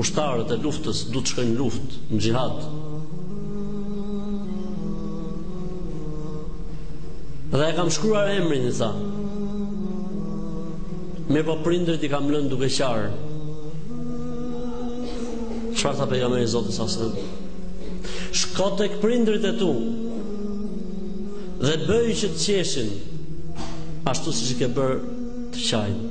Ushtarët e luftës du të shkoj në luftë, në xhihad. Dhe e kam shkruar emrin i tha. Mirëpo prindërit i kam lënë duke qarë. Çfarë tha pejgamberi i Zotit s.a.s.? Shko tek prindërit e tu. Dhe bëj që të qeshin ashtu siç i ke bërë të qajnë.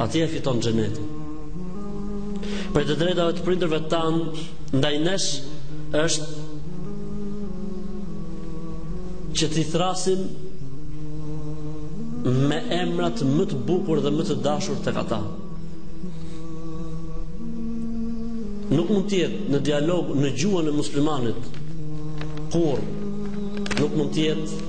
Atje e fiton xhenetin. Prej të drejtave të prindërve tanë ndaj nesh është që t'i thrrasim me emrat më të bukur dhe më të dashur tek ata. Nuk mund të jetë në dialog në gjuhën e muslimanit, kurrë nuk mund të jetë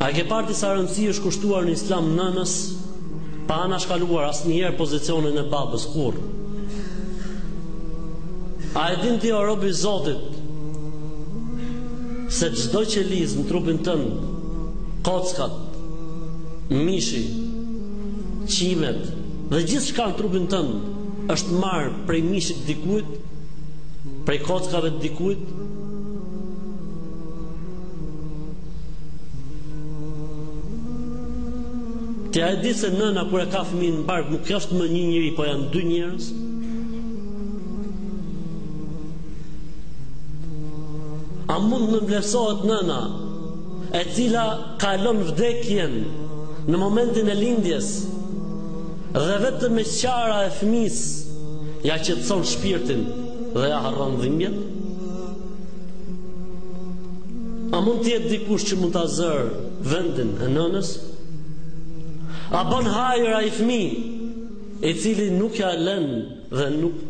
A e ke parë ti sa rëndësi është kushtuar në Islam nënës? Pa anashkaluar asnjëherë pozicionin e babës kurrë. A e din ti o rob i Zotit se çdo qelizë në trupin tënd, kockat, mishi, qimet dhe gjithçka në trupin tënd është marrë prej mishit të dikujt, prej kockave të dikujt, Ti a e di se nëna kur e ka fëmijën në bark nuk është më një njeri, po janë dy njerëz? A mund të nënvlerësohet nëna e cila kalon vdekjen në momentin e lindjes dhe vetëm e qara e fëmijës ia qetëson shpirtin dhe ia harron dhimbjet? A mund të jetë dikush që mund ta zërë vendin e nënës? A bën hajër ai fëmijë i cili nuk ia lën dhe nuk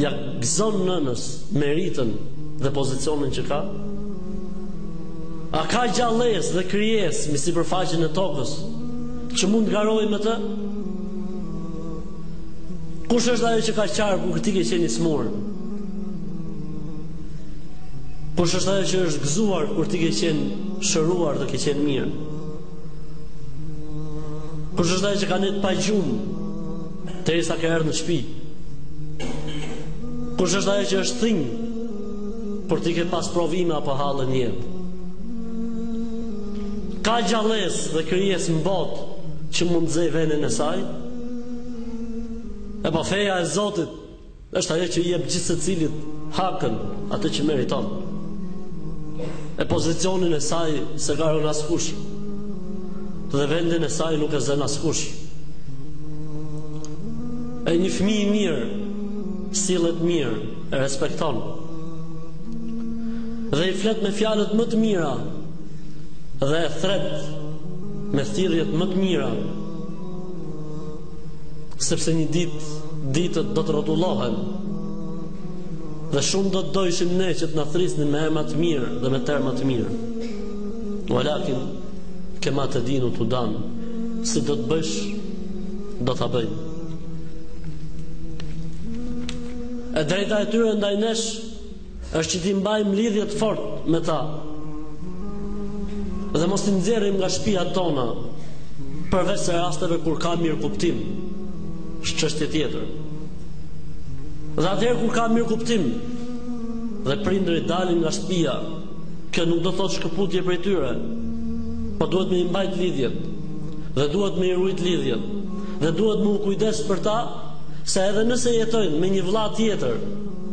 ia gëzon nënës meritën dhe pozicionin që ka? A ka gjallesë dhe krijesë mi sipërfaqen e tokës që mund të garojë me të? Kush është ajo që ka qarë kur ti ke qenë i smurë? Kush është ajo që është gëzuar kur ti ke qenë shëruar dhe ke qenë mirë? Kush është ajo që ka nejt pa gjumë derisa ke erdh në shpi? Kush është ajo që është thinj kur ti ke pas provime apo halle në jetë. Ka gjallesë dhe krijesë në botë që mund të zejë vendin e saj. E po feja e Zotit është ajo që i jep gjithsecilit hakën atë që meriton. E pozicionin e saj s'e ka rënë askush dhe vendin e saj nuk e zënë askush. E një fmi i mirë, sillet mirë, e respekton. Dhe i flet me fjalët më të mira dhe e thret me thirrjet më të mira Sepse një ditë ditët do të rrotullohen. Dhe shumë do të dojshim ne që të na thërrisnin me emra të mirë dhe me terma të mirë. Ualakin kema tedinu tudan, si do të bësh, do ta bëjnë. E drejta e tyre ndaj nesh Është që t'i mbajmë lidhjet fort me ta dhe mos t'i nxjerrim nga shpiat tona, përveçse rasteve kur ka mirëkuptim. Është çështje tjetër. Dhe atëherë kur ka mirëkuptim dhe prindërit dalin nga shtëpia, Kjo nuk do thot shkëputje prej tyre, po duhet me i mbajt lidhjet, dhe duhet me i rujt lidhjet, dhe duhet me u kujdes për ta, se edhe nëse jetojnë me një vla tjetër,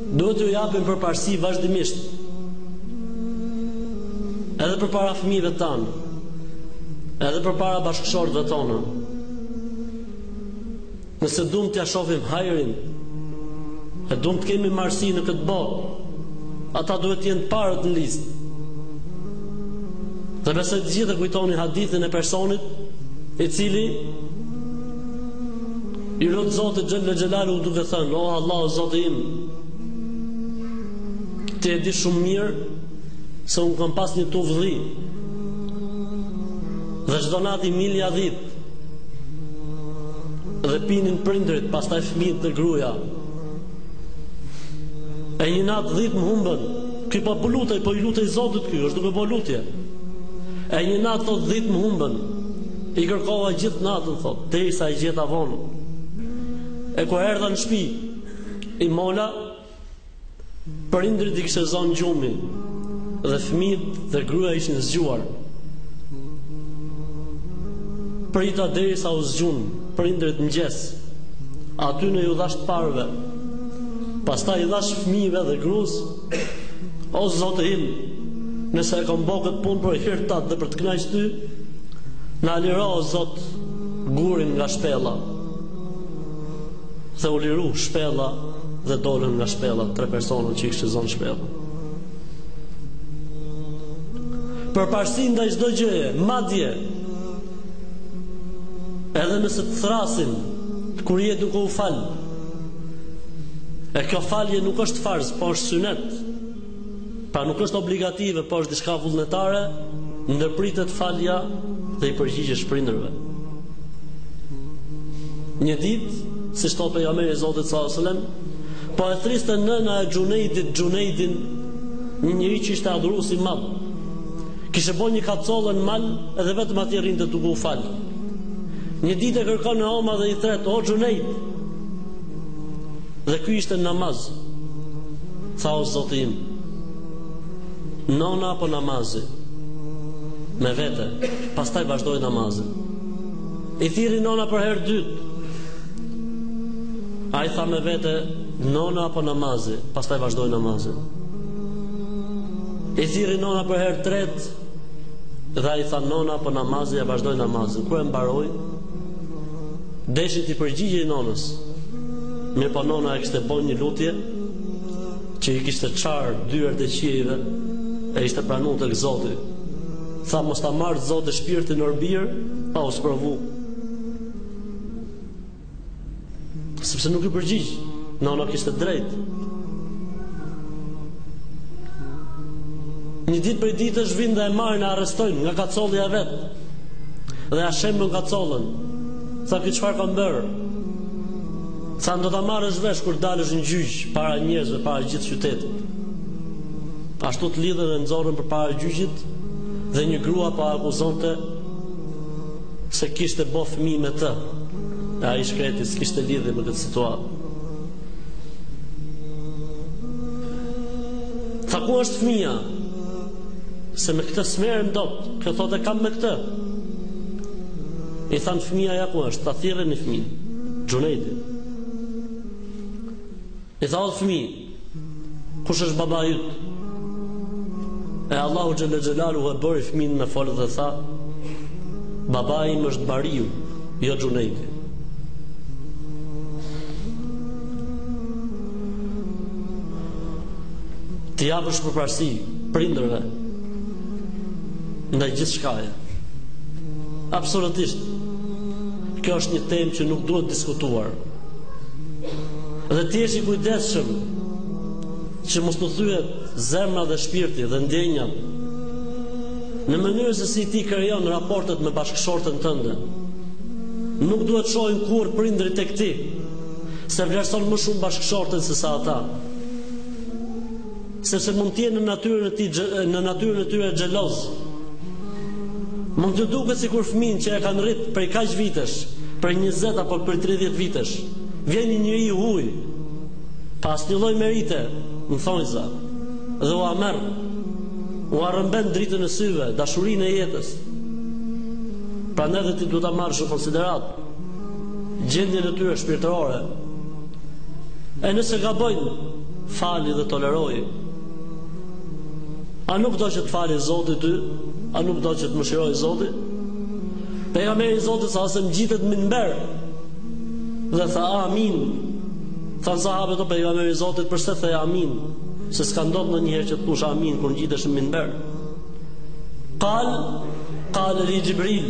Duhet t'ju japim përparësi vazhdimisht edhe përpara fëmijëve tanë, edhe përpara bashkëshorteve tona. Nëse duam t'ia shohim hajrin, e duam të kemi mbarësi në këtë botë, ata duhet të jenë parët në listë. Dhe besoj të gjithë e kujtoni hadithin e personit i cili I lutet Zotit Xhele Xhelaluhu duke thënë, o Allah, o Zoti im, ti e di shumë mirë se unë kam pas një tufë dhi, dhe çdo natë i milja dhitë, dhe pinin prindrit, pastaj fmijt dhe gruja, e një natë dhitë më humbën, ky pra po lutej, po i lutej Zotit ky, është duke bo lutje, e një natë thot dhitë më humbën, I kërkova gjithë natën, thot, derisa i gjeta vonë. E kur erdha në shpi, i mola, prindrit i kishte zonë gjumi, dhe fmijt dhe gruja ishin zgjuar. Prita derisa u zgjunë prindrit në mëngjes, atyne ju dhashë të parëve, pastaj i dhashë fmijve dhe grusë, O Zoti im, nëse e kam bërë këtë punë për hir tënd dhe për të kënaqë ty, na liro o Zot gurin nga shpella. Dhe u liru shpella dhe dolën nga shpella tre personat që i kishte zonë shpella. Përparësi ndaj çdo gjëje, madje, edhe nëse të thrasin, kur je duke u falë, E kjo falje nuk është farz, po është synet. Pra nuk është obligative, po është diçka vullnetare, ndërpritet falja dhe i përgjigjesh prindërve. Një ditë, siç thotë pejgamberi i Zotit sallallahu alajhi wasallam, po e thriste nëna e Xhunejdit, Xhunejdin, një njeri që ishte adhurues i madh. Kishte bën një kacolle në mal dhe vetëm atje rrinte duke u fal. Një ditë e kërkon e oma dhe i thret, o Xhunejt. Dhe ky ishte në namaz. Tha o Zoti im. Nona apo namazi? Me vete, pastaj vazhdoi namazin. I thirri nona për herë të dytë. Ai tha me vete, nona apo namazi, pastaj vazhdoi namazin. I thirri nona për herë të tretë, Dhe ai tha nona apo namazi e vazhdoi namazin. Kur e mbaroi, deshi t'i përgjigjej nonës. Mirëpo nona e kishte bën një lutje që i kishte çar dyert e qiejve e ishte pranuar tek Zoti. Tha mos ta marrt Zoti shpirtin or bir, pa u sprovu. Sepse nuk iu përgjigj. Nona kishte të drejtë. Një ditë prej ditësh vijnë dhe e marrin e arrestojnë nga kacollja e vet. Dhe ia shembin kacollën. Tha ç'keni çfarë kam bërë. Thanë do ta marrësh vesh kur të dalësh në gjyq para njerëzve, para gjithë qytetit. Ashtu të lidhur e nxorën përpara gjyqit dhe një grua po e akuzonte Se kishte bo fëmijë me të. E ai i shkreti s'kishte lidhje me këtë situatë. Tha ku është fëmija? Se me këtë s'merrem dot, kjo thot e kam me këtë. I thanë fëmija ja ku është, tha thirreni fëmijën, Xhunejdi. I tha o fëmijë, Kush është babai yt? E Allahu xhelle xhelalu e bëri fëmijën me fol dhe tha: Babai im është bariu, jo Xhunejdi. T'i japësh përparësi prindërve ndaj gjithçkaje. Absolutisht. Kjo është një temë që nuk duhet diskutuar. Dhe të jesh i kujdesshëm që mos t'u thyhet zemra dhe shpirti dhe ndjenjat në mënyrë se si ti krijon raportet me bashkëshorten tënde. Nuk duhet të shohin kurrë prindërit tek ti, se vlerëson më shumë bashkëshorten se sa ata. Sepse mund të jenë në natyrën e tij në natyrën e tyre xhelozë. Mund t'u duket sikur fëmijën që e kanë rrit prej kaq vitesh, prej 20 apo prej 30 vitesh, vjen një njeri i huaj, pa asnjë lloj merite, në thonjëza, dhe ua merr, ua rrëmben dritën e syve, dashurinë e jetës. Prandaj dhe ti duhet ta marrësh në konsideratë. gjendjen e tyre shpirtërore. E nëse gabojnë, fali dhe toleroji. A nuk do që të falë Zoti ty? A nuk do që të mëshirojë Zoti? Pejgamberi i Zotit salasem ngjitet në minber dhe tha amin. Thanë sahabët o pejgamberi i Zotit përse the amin? Se s'ka ndodhur ndonjëherë që të thuash amin kur ngjitesh në minber. Qal qal li Jibril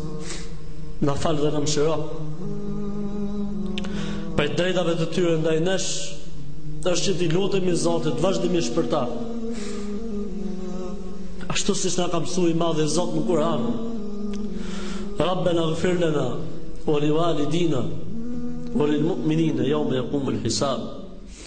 Na fal dhe na mëshiro. Prej të drejtave të tyre ndaj nesh, është që t'i lutemi Zotit vazhdimisht për ta. Ashtu siç na ka mësuar i madhi Zot në Kur'an. Rabbena ighfir lana wa liwalidina wa lilmu'minina yawma yaqumul hisab.